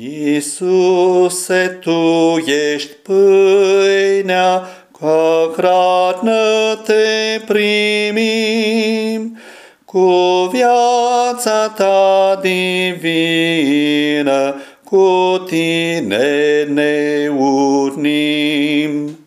Iisuse, Tu ești pâinea, ca hrană te primim, cu viața Ta divină, cu Tine ne urnim.